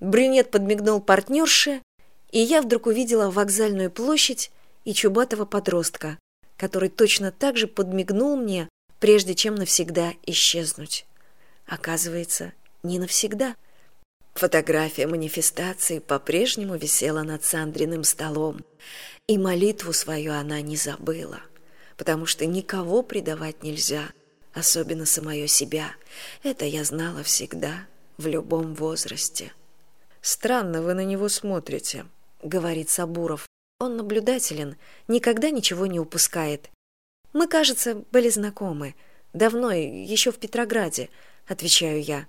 брюнет подмигнул партнерше и я вдруг увидела вокзальную площадь и чубатого подростка который точно так же подмигнул мне прежде чем навсегда исчезнуть. Оказывается не навсегда. Фотография манифестации по прежнему висела над сандриным столом и молитву свою она не забыла потому что никого предавать нельзя особенно самое себя. Это я знала всегда в любом возрасте странно вы на него смотрите говорит сабуров. Он наблюдателен никогда ничего не упускает. Мы кажется были знакомы. Давно еще в петрограде отвечаю я.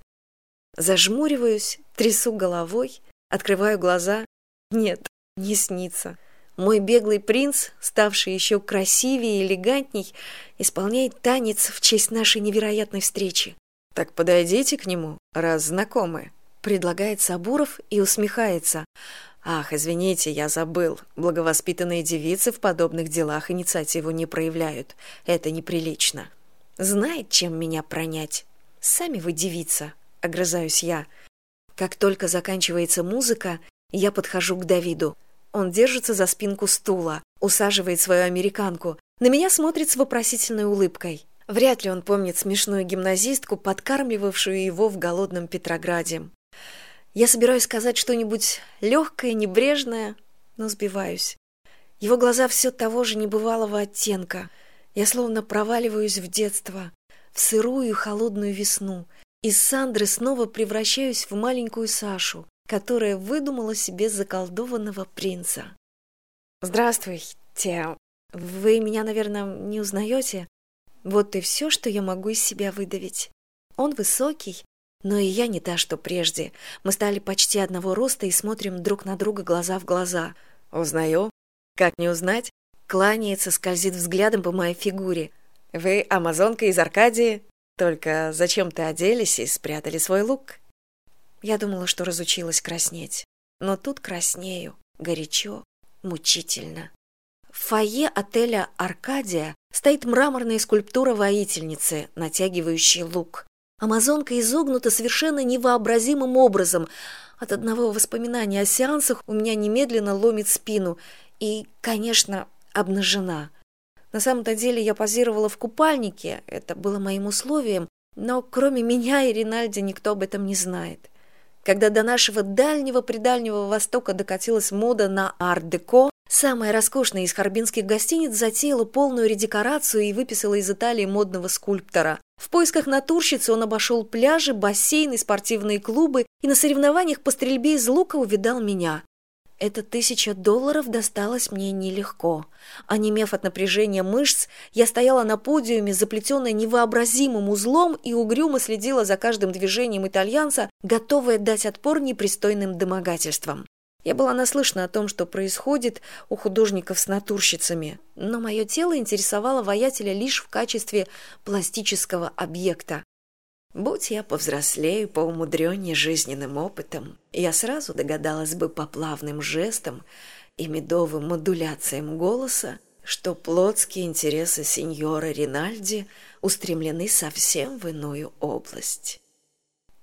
Зажмуриваюсь трясу головой открываю глаза. Нет не снится. Мой беглый принц ставший еще красивее и элегантней исполняет танец в честь нашей невероятной встречи. Так подойдите к нему раз знакомы предлагает сабуров и усмехается. Ах извините я забыл. Благовоспитанные девицы в подобных делах инициативу не проявляют. Это неприлично. Знает чем меня пронять. Сами вы девица огрызаюсь я. Как только заканчивается музыка я подхожу к давиду. Он держится за спинку стула усаживает свою американку. На меня смотрит с вопросительной улыбкой. Вряд ли он помнит смешную гимназистку подкармливавшую его в голодном петрограде я собираюсь сказать что нибудь легкое небрежное но сбиваюсь. Его глаза все того же небывалого оттенка. Я словно проваливаюсь в детство в сырую холодную весну. Из сандры снова превращаюсь в маленькую сашу которая выдумала себе заколдованного принца. Здравствуйте. Вы меня наверное не узнаете вот и все что я могу из себя выдавить. Он высокий но и я не та что прежде. Мы стали почти одного роста и смотрим друг на друга глаза в глаза. Узнаю как не узнать? Кланяется скользит взглядом по моей фигуре. Вы амазонка из аркадии? Только зачем ты оделись и спрятали свой лук? Я думала что разучилась краснеть. Но тут краснею. Горячо. Мучительно. В фойе отеля аркадия стоит мраморная скульптура воительницы натягивающей лук амазонка изогнута совершенно невообразимым образом. От одного воспоминания о сеансах у меня немедленно ломит спину и конечно обнажена. На самом то деле я позировала в купальнике это было моим условием но кроме меня и ринальди никто об этом не знает. Когда до нашего дальнего предальнего востока докатилась мода на арт-деко самая роскошная из харбинских гостиниц затеяла полную редекорацию и выписала из италии модного скульптора в поисках натурщицы он обошел пляжи бассейны спортивные клубы и на соревнованиях по стрельбе из лука увидал меня. Эта тысяча долларов досталась мне нелегко. Онемев от напряжения мышц я стояла на подиуме заплетенная невообразимым узлом и угрюмо следила за каждым движением итальянца готовая дать отпор непристойным домогательствам я была наслышана о том что происходит у художников с натурщицами но мое тело интересовало воятеля лишь в качестве пластического объекта. Будь я повзрослею поумудреннее жизненным опытом я сразу догадалась бы по плавным жестам и медовым модуляциям голоса что плотские интересы сеньора ринальди устремлены совсем в иную область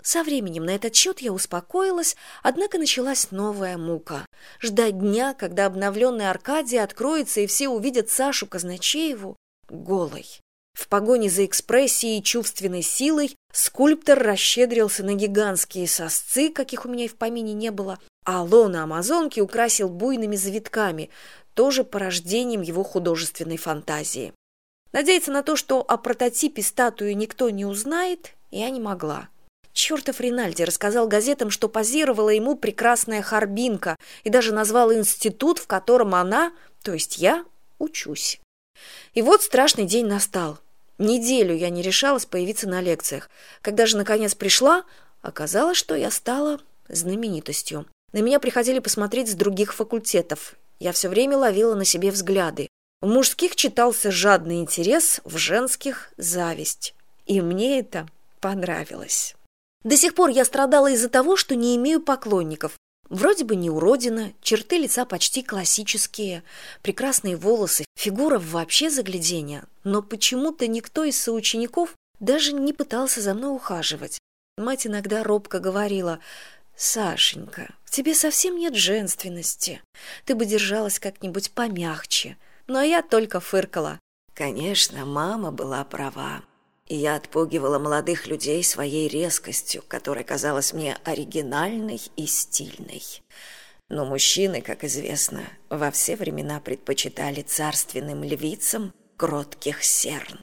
со временем на этот счет я успокоилась однако началась новая мука ждать дня когда обновленная аркадия откроется и все увидят сашу казначееву голой в погоне за экспрессией и чувственной силой скульптор расщедрился на гигантские сосцы, каких у меня и в помине не было, а лона амазонки украсил буйными завитками, тоже порождением его художественной фантазии. Надеяться на то, что о прототипе статуи никто не узнает, я не могла. Чертов Ринальди рассказал газетам, что позировала ему прекрасная Харбинка и даже назвал институт, в котором она, то есть я, учусь. И вот страшный день настал. Неделю я не решалась появиться на лекциях. Когда же наконец пришла, оказалось, что я стала знаменитостью. На меня приходили посмотреть с других факультетов. Я все время ловила на себе взгляды. В мужских читался жадный интерес, в женских – зависть. И мне это понравилось. До сих пор я страдала из-за того, что не имею поклонников. Вроде бы не уродина, черты лица почти классические, прекрасные волосы, фигура вообще заглядения, но почему-то никто из соучеников даже не пытался за мной ухаживать. Мать иногда робко говорила, сашенька в тебе совсем нет женственности. Ты бы держалась как нибудь помягче но я только фыркала. Конечно мама была права и я отпугивала молодых людей своей резкостью которая казалась мне оригинальной и стильной. Но мужчины как известно во все времена предпочитали царственным львицам кротких серн